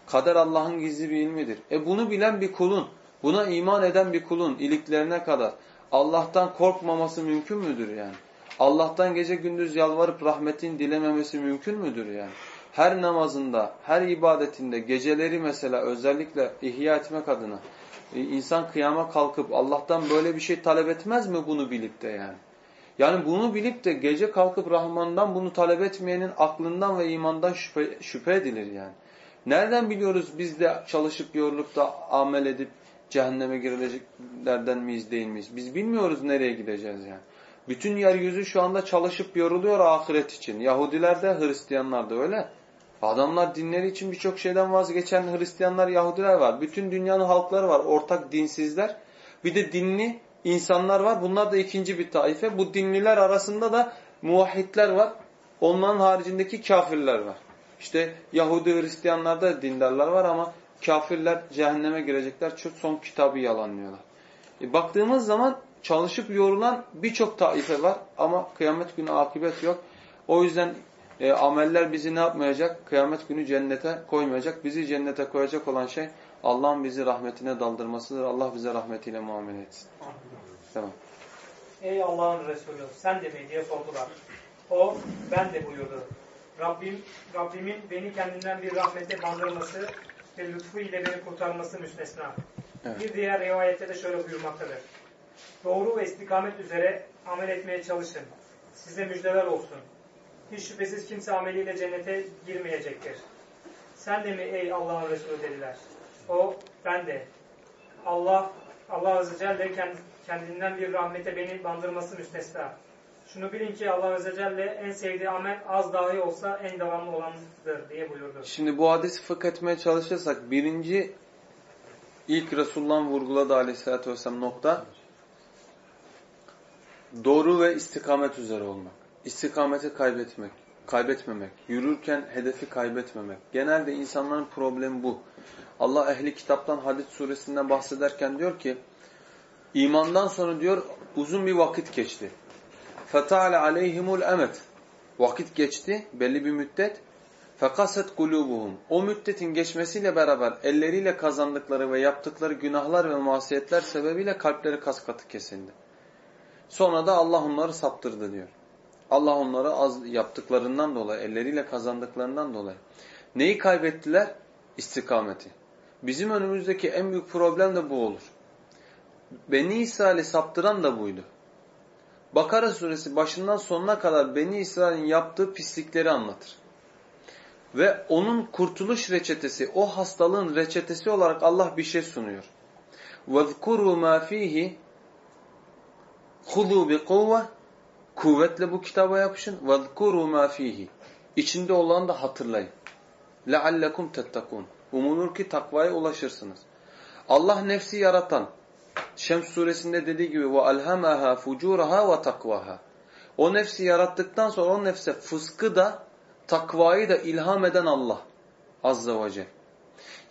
Kader Allah'ın gizli bir ilmidir. E bunu bilen bir kulun, buna iman eden bir kulun iliklerine kadar Allah'tan korkmaması mümkün müdür yani? Allah'tan gece gündüz yalvarıp rahmetin dilememesi mümkün müdür yani? Her namazında, her ibadetinde, geceleri mesela özellikle ihya etmek adına e, insan kıyama kalkıp Allah'tan böyle bir şey talep etmez mi bunu bilip de yani? Yani bunu bilip de gece kalkıp Rahman'dan bunu talep etmeyenin aklından ve imandan şüphe, şüphe edilir yani. Nereden biliyoruz biz de çalışıp yorulup da amel edip cehenneme girileceklerden miyiz değil miyiz? Biz bilmiyoruz nereye gideceğiz yani. Bütün yeryüzü şu anda çalışıp yoruluyor ahiret için. Yahudiler de Hristiyanlar da öyle. Adamlar dinleri için birçok şeyden vazgeçen Hristiyanlar, Yahudiler var. Bütün dünyanın halkları var. Ortak dinsizler. Bir de dinli insanlar var. Bunlar da ikinci bir taife. Bu dinliler arasında da muvahhidler var. Onların haricindeki kafirler var. İşte Yahudi Hristiyanlarda dindarlar var ama kafirler cehenneme girecekler. Çünkü son kitabı yalanlıyorlar. E baktığımız zaman çalışıp yorulan birçok taife var ama kıyamet günü akıbet yok. O yüzden e, ameller bizi ne yapmayacak? Kıyamet günü cennete koymayacak. Bizi cennete koyacak olan şey Allah'ın bizi rahmetine daldırmasıdır. Allah bize rahmetiyle muamele etsin. Tamam. Ey Allah'ın Resulü sen de mi diye sordular. O ben de buyurdu. Rabbim, Rabbimin beni kendinden bir rahmete bandırması ve lütfu ile beni kurtarması müstesna. Evet. Bir diğer rivayette de şöyle buyurmaktadır. Doğru ve istikamet üzere amel etmeye çalışın. Size müjdeler olsun. Hiç şüphesiz kimse ameliyle cennete girmeyecektir. Sen de mi ey Allah'ın Resulü dediler. O, ben de. Allah, Allah Azze Celle kend- kendinden bir rahmete beni bandırması müstesna. Şunu bilin ki Allah Azze Celle en sevdiği amel az dahi olsa en devamlı olanıdır diye buyurdu. Şimdi bu hadisi fıkh etmeye çalışırsak birinci ilk Resulullah'ın vurguladığı aleyhissalatü vesselam nokta doğru ve istikamet üzere olmak. İstikameti kaybetmek, kaybetmemek, yürürken hedefi kaybetmemek. Genelde insanların problemi bu. Allah ehli kitaptan Hadid suresinden bahsederken diyor ki imandan sonra diyor uzun bir vakit geçti. فَتَعَلَ عَلَيْهِمُ الْاَمَتِ Vakit geçti, belli bir müddet. Fekaset kulubuhum. O müddetin geçmesiyle beraber elleriyle kazandıkları ve yaptıkları günahlar ve masiyetler sebebiyle kalpleri kas katı kesildi. Sonra da Allah onları saptırdı diyor. Allah onları az yaptıklarından dolayı, elleriyle kazandıklarından dolayı. Neyi kaybettiler? İstikameti. Bizim önümüzdeki en büyük problem de bu olur. Beni İsrail'i saptıran da buydu. Bakara suresi başından sonuna kadar Beni İsrail'in yaptığı pislikleri anlatır. Ve onun kurtuluş reçetesi, o hastalığın reçetesi olarak Allah bir şey sunuyor. وَذْكُرُوا مَا ف۪يهِ خُذُوا بِقُوَّةِ Kuvvetle bu kitaba yapışın. وَذْكُرُوا مَا ف۪يهِ İçinde olanı da hatırlayın. لَعَلَّكُمْ تَتَّقُونَ Umulur ki takvaya ulaşırsınız. Allah nefsi yaratan, Şems suresinde dediği gibi ve alhamaha fucuraha ve takvaha. O nefsi yarattıktan sonra o nefse fıskı da takvayı da ilham eden Allah azza ve celle.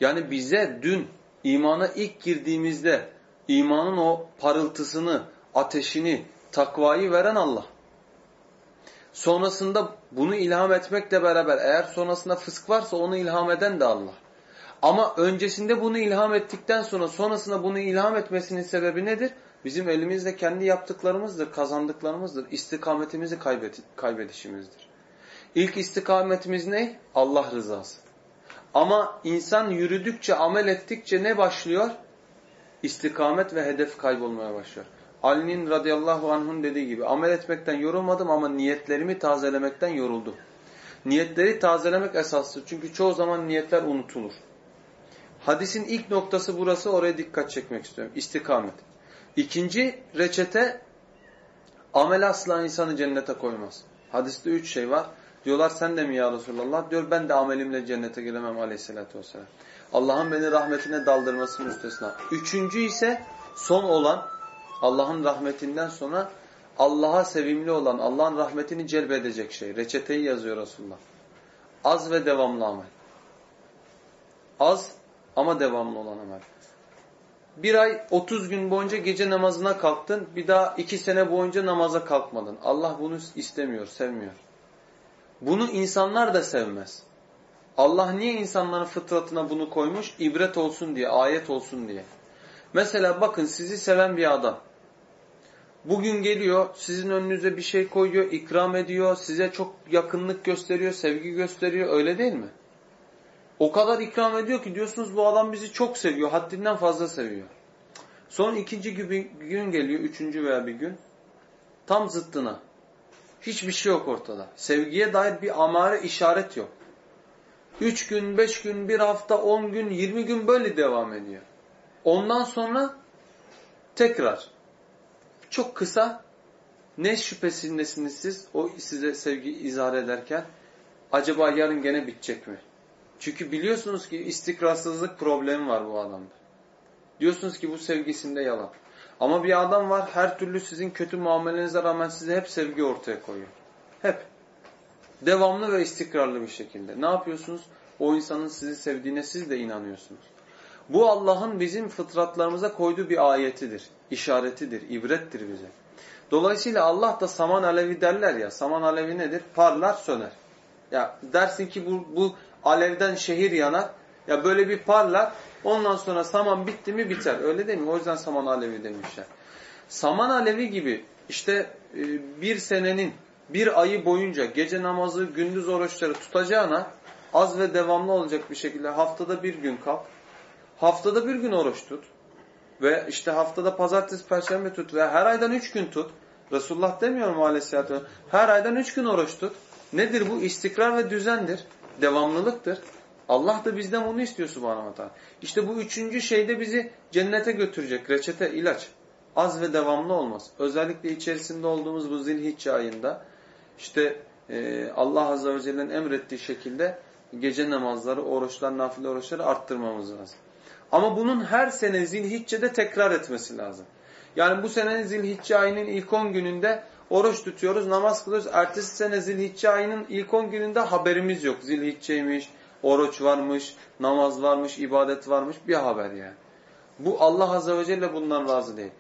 Yani bize dün imana ilk girdiğimizde imanın o parıltısını, ateşini, takvayı veren Allah. Sonrasında bunu ilham etmekle beraber eğer sonrasında fısk varsa onu ilham eden de Allah. Ama öncesinde bunu ilham ettikten sonra sonrasında bunu ilham etmesinin sebebi nedir? Bizim elimizde kendi yaptıklarımızdır, kazandıklarımızdır. İstikametimizi kaybet kaybedişimizdir. İlk istikametimiz ne? Allah rızası. Ama insan yürüdükçe, amel ettikçe ne başlıyor? İstikamet ve hedef kaybolmaya başlıyor. Ali'nin radıyallahu anh'ın dediği gibi amel etmekten yorulmadım ama niyetlerimi tazelemekten yoruldum. Niyetleri tazelemek esastır. Çünkü çoğu zaman niyetler unutulur. Hadisin ilk noktası burası. Oraya dikkat çekmek istiyorum. İstikamet. İkinci reçete amel asla insanı cennete koymaz. Hadiste üç şey var. Diyorlar sen de mi ya Resulallah? Diyor ben de amelimle cennete giremem aleyhissalatü vesselam. Allah'ın beni rahmetine daldırması müstesna. Üçüncü ise son olan Allah'ın rahmetinden sonra Allah'a sevimli olan, Allah'ın rahmetini celbedecek şey. Reçeteyi yazıyor Resulullah. Az ve devamlı amel. Az ama devamlı olan amel. Bir ay 30 gün boyunca gece namazına kalktın. Bir daha iki sene boyunca namaza kalkmadın. Allah bunu istemiyor, sevmiyor. Bunu insanlar da sevmez. Allah niye insanların fıtratına bunu koymuş? İbret olsun diye, ayet olsun diye. Mesela bakın sizi seven bir adam. Bugün geliyor, sizin önünüze bir şey koyuyor, ikram ediyor, size çok yakınlık gösteriyor, sevgi gösteriyor. Öyle değil mi? O kadar ikram ediyor ki diyorsunuz bu adam bizi çok seviyor, haddinden fazla seviyor. Son ikinci gün geliyor, üçüncü veya bir gün. Tam zıttına. Hiçbir şey yok ortada. Sevgiye dair bir amare işaret yok. Üç gün, beş gün, bir hafta, on gün, yirmi gün böyle devam ediyor. Ondan sonra tekrar çok kısa ne şüphesindesiniz siz o size sevgi izah ederken acaba yarın gene bitecek mi? Çünkü biliyorsunuz ki istikrarsızlık problemi var bu adamda. Diyorsunuz ki bu sevgisinde yalan. Ama bir adam var her türlü sizin kötü muamelenize rağmen size hep sevgi ortaya koyuyor. Hep. Devamlı ve istikrarlı bir şekilde. Ne yapıyorsunuz? O insanın sizi sevdiğine siz de inanıyorsunuz. Bu Allah'ın bizim fıtratlarımıza koyduğu bir ayetidir, işaretidir, ibrettir bize. Dolayısıyla Allah da saman alevi derler ya, saman alevi nedir? Parlar söner. Ya dersin ki bu, bu alevden şehir yanar. Ya böyle bir parlar, ondan sonra saman bitti mi biter. Öyle değil mi? O yüzden saman alevi demişler. Saman alevi gibi işte bir senenin bir ayı boyunca gece namazı, gündüz oruçları tutacağına az ve devamlı olacak bir şekilde haftada bir gün kalk, haftada bir gün oruç tut Ve işte haftada pazartesi, perşembe tut veya her aydan üç gün tut. Resulullah demiyor mu aleyhissalatü? Her aydan üç gün oruç tut. Nedir bu? İstikrar ve düzendir. Devamlılıktır. Allah da bizden bunu istiyor subhanahu wa ta'ala. İşte bu üçüncü şeyde bizi cennete götürecek. Reçete, ilaç. Az ve devamlı olmaz. Özellikle içerisinde olduğumuz bu zilhicce ayında işte e, Allah Azze ve Celle'nin emrettiği şekilde gece namazları, oruçlar, nafile oruçları arttırmamız lazım. Ama bunun her sene zilhicce'de tekrar etmesi lazım. Yani bu senenin zilhicce ayının ilk 10 gününde oruç tutuyoruz, namaz kılıyoruz. Ertesi sene zilhicce ayının ilk 10 gününde haberimiz yok. Zilhicce'ymiş, oruç varmış, namaz varmış, ibadet varmış bir haber yani. Bu Allah Azze ve Celle bundan razı değil.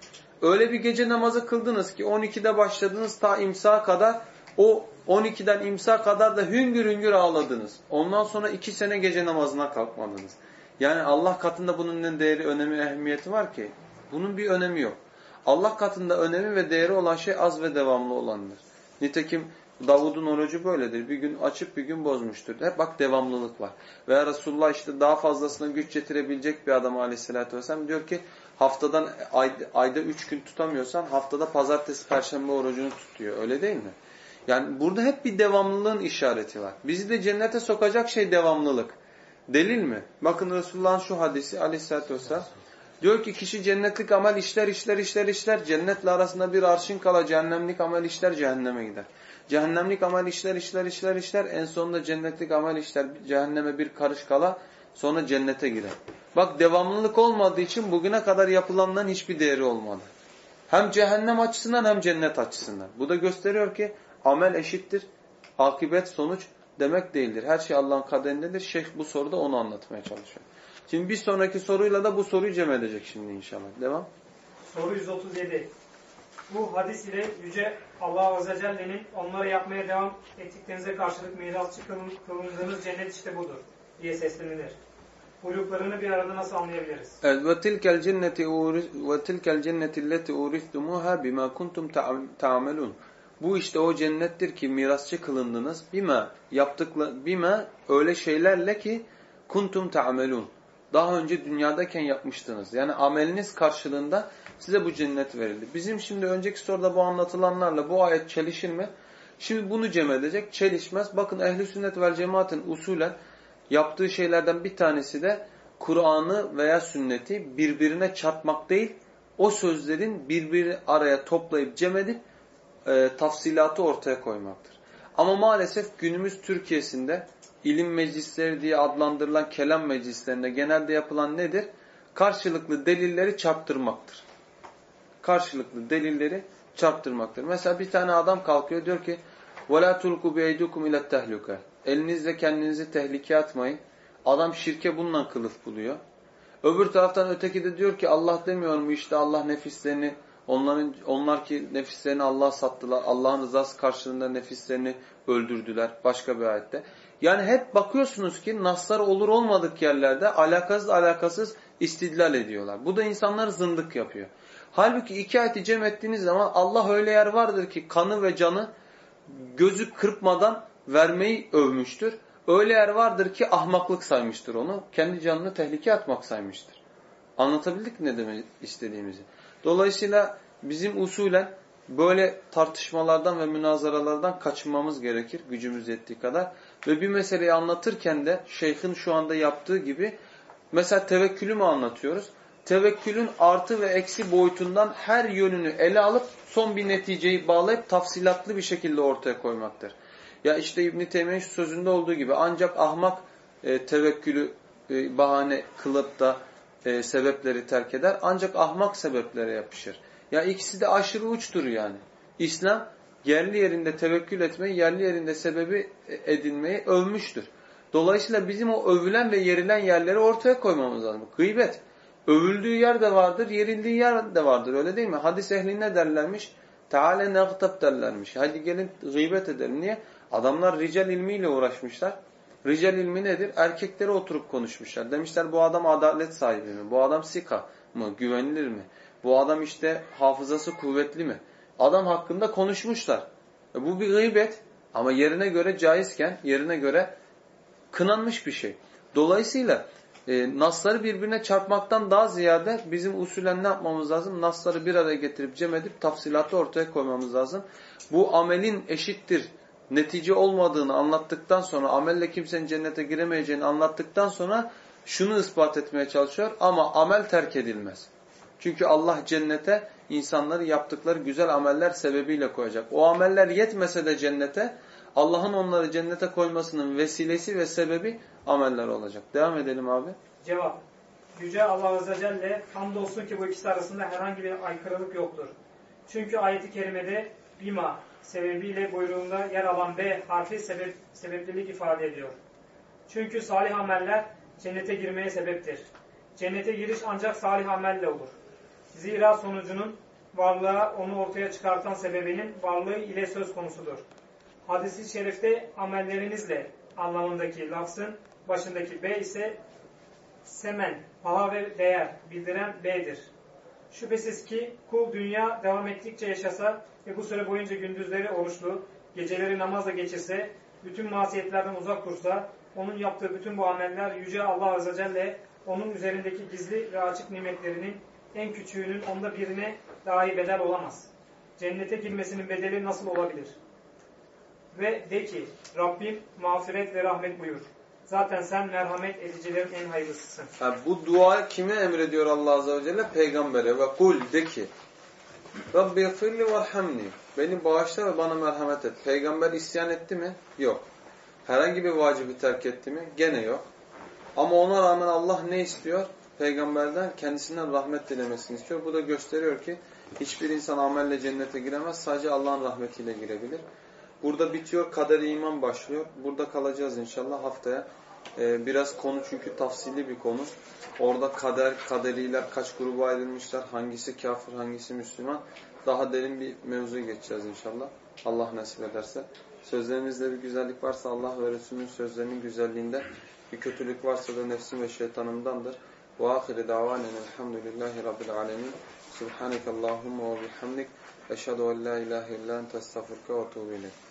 Öyle bir gece namazı kıldınız ki 12'de başladınız ta imsa kadar o 12'den imsa kadar da hüngür hüngür ağladınız. Ondan sonra 2 sene gece namazına kalkmadınız. Yani Allah katında bunun ne değeri, önemi, ehemmiyeti var ki? Bunun bir önemi yok. Allah katında önemi ve değeri olan şey az ve devamlı olandır. Nitekim Davud'un orucu böyledir. Bir gün açıp bir gün bozmuştur. Hep bak devamlılık var. Veya Resulullah işte daha fazlasına güç getirebilecek bir adam aleyhissalatü vesselam diyor ki haftadan ayda, ayda üç gün tutamıyorsan haftada pazartesi perşembe orucunu tutuyor. Öyle değil mi? Yani burada hep bir devamlılığın işareti var. Bizi de cennete sokacak şey devamlılık. Delil mi? Bakın Resulullah'ın şu hadisi aleyhissalatü vesselam. Diyor ki kişi cennetlik amel işler işler işler işler. Cennetle arasında bir arşın kala cehennemlik amel işler cehenneme gider. Cehennemlik amel işler işler işler işler. En sonunda cennetlik amel işler cehenneme bir karış kala sonra cennete girer. Bak devamlılık olmadığı için bugüne kadar yapılanların hiçbir değeri olmadı. Hem cehennem açısından hem cennet açısından. Bu da gösteriyor ki amel eşittir. Akibet sonuç demek değildir. Her şey Allah'ın kaderindedir. Şeyh bu soruda onu anlatmaya çalışıyor. Şimdi bir sonraki soruyla da bu soruyu cem edecek şimdi inşallah. Devam. Soru 137. Bu hadis ile Yüce Allah Azze Celle'nin onları yapmaya devam ettiklerinize karşılık mirasçı kılındığınız cennet işte budur diye seslenilir. Buyruklarını bir arada nasıl anlayabiliriz? Evet ve tilkel cenneti ve tilkel cenneti leti uristumuha bima kuntum ta'melun. Bu işte o cennettir ki mirasçı kılındınız. Bima yaptıkla bima öyle şeylerle ki kuntum ta'melun. Daha önce dünyadayken yapmıştınız. Yani ameliniz karşılığında size bu cennet verildi. Bizim şimdi önceki soruda bu anlatılanlarla bu ayet çelişir mi? Şimdi bunu cem edecek. Çelişmez. Bakın ehli sünnet vel cemaatin usulen yaptığı şeylerden bir tanesi de Kur'an'ı veya sünneti birbirine çarpmak değil, o sözlerin birbiri araya toplayıp cem edip e, tafsilatı ortaya koymaktır. Ama maalesef günümüz Türkiye'sinde ilim meclisleri diye adlandırılan kelam meclislerinde genelde yapılan nedir? Karşılıklı delilleri çarptırmaktır. Karşılıklı delilleri çarptırmaktır. Mesela bir tane adam kalkıyor diyor ki وَلَا تُلْقُوا بِاَيْدُكُمْ اِلَى التَّهْلُكَ Elinizle kendinizi tehlikeye atmayın. Adam şirke bununla kılıf buluyor. Öbür taraftan öteki de diyor ki Allah demiyor mu işte Allah nefislerini onların onlar ki nefislerini Allah'a sattılar. Allah'ın rızası karşılığında nefislerini öldürdüler başka bir ayette. Yani hep bakıyorsunuz ki naslar olur olmadık yerlerde alakasız alakasız istidlal ediyorlar. Bu da insanları zındık yapıyor. Halbuki iki ayeti cem ettiğiniz zaman Allah öyle yer vardır ki kanı ve canı gözü kırpmadan vermeyi övmüştür. Öyle yer vardır ki ahmaklık saymıştır onu. Kendi canını tehlikeye atmak saymıştır. Anlatabildik ne demek istediğimizi? Dolayısıyla bizim usulen böyle tartışmalardan ve münazaralardan kaçınmamız gerekir gücümüz yettiği kadar. Ve bir meseleyi anlatırken de şeyhin şu anda yaptığı gibi mesela tevekkülü mü anlatıyoruz? Tevekkülün artı ve eksi boyutundan her yönünü ele alıp son bir neticeyi bağlayıp tafsilatlı bir şekilde ortaya koymaktır. Ya işte İbn-i Teymiye'nin sözünde olduğu gibi ancak ahmak e, tevekkülü e, bahane kılıp da e, sebepleri terk eder. Ancak ahmak sebeplere yapışır. Ya ikisi de aşırı uçtur yani. İslam yerli yerinde tevekkül etmeyi, yerli yerinde sebebi edinmeyi övmüştür. Dolayısıyla bizim o övülen ve yerilen yerleri ortaya koymamız lazım. Gıybet. Övüldüğü yer de vardır, yerildiği yer de vardır. Öyle değil mi? Hadis ehli ne derlermiş? Teala negtab derlermiş. Hadi gelin gıybet edelim. Niye? Adamlar rical ilmiyle uğraşmışlar. Rical ilmi nedir? Erkekleri oturup konuşmuşlar. Demişler bu adam adalet sahibi mi? Bu adam sika mı? Güvenilir mi? Bu adam işte hafızası kuvvetli mi? Adam hakkında konuşmuşlar. E bu bir gıybet ama yerine göre caizken, yerine göre kınanmış bir şey. Dolayısıyla e, nasları birbirine çarpmaktan daha ziyade bizim usulen ne yapmamız lazım? Nasları bir araya getirip cem edip tafsilatı ortaya koymamız lazım. Bu amelin eşittir netice olmadığını anlattıktan sonra, amelle kimsenin cennete giremeyeceğini anlattıktan sonra şunu ispat etmeye çalışıyor ama amel terk edilmez. Çünkü Allah cennete insanları yaptıkları güzel ameller sebebiyle koyacak. O ameller yetmese de cennete Allah'ın onları cennete koymasının vesilesi ve sebebi ameller olacak. Devam edelim abi. Cevap. Yüce Allah Azze Celle hamdolsun ki bu ikisi arasında herhangi bir aykırılık yoktur. Çünkü ayeti kerimede bima sebebiyle buyruğunda yer alan B harfi sebep, sebeplilik ifade ediyor. Çünkü salih ameller cennete girmeye sebeptir. Cennete giriş ancak salih amelle olur. Zira sonucunun varlığa onu ortaya çıkartan sebebinin varlığı ile söz konusudur. Hadis-i şerifte amellerinizle anlamındaki lafzın başındaki B ise semen, paha ve değer bildiren B'dir. Şüphesiz ki kul dünya devam ettikçe yaşasa ve bu süre boyunca gündüzleri oruçlu, geceleri namazla geçirse, bütün masiyetlerden uzak dursa, onun yaptığı bütün bu ameller Yüce Allah Azze Celle onun üzerindeki gizli ve açık nimetlerinin en küçüğünün onda birine dahi bedel olamaz. Cennete girmesinin bedeli nasıl olabilir? Ve de ki Rabbim mağfiret ve rahmet buyur. Zaten sen merhamet edicilerin en hayırlısısın. Ha, bu dua kime emrediyor Allah Azze ve Celle? Peygambere. Ve kul de ki Rabbi gfirli varhamni. Beni bağışla ve bana merhamet et. Peygamber isyan etti mi? Yok. Herhangi bir vacibi terk etti mi? Gene yok. Ama ona rağmen Allah ne istiyor? Peygamberden kendisinden rahmet dilemesini istiyor. Bu da gösteriyor ki hiçbir insan amelle cennete giremez. Sadece Allah'ın rahmetiyle girebilir. Burada bitiyor. Kader iman başlıyor. Burada kalacağız inşallah haftaya. Ee, biraz konu çünkü tafsili bir konu. Orada kader, kaderiler kaç gruba ayrılmışlar. Hangisi kafir, hangisi Müslüman. Daha derin bir mevzuya geçeceğiz inşallah. Allah nasip ederse. Sözlerimizde bir güzellik varsa Allah ve Resulünün sözlerinin güzelliğinde bir kötülük varsa da nefsim ve şeytanımdandır. Ve ahire davanen elhamdülillahi rabbil alemin. Subhaneke Allahumma ve bihamdik. Eşhedü en la ilahe illa ente estağfurke ve etûbü ileyk.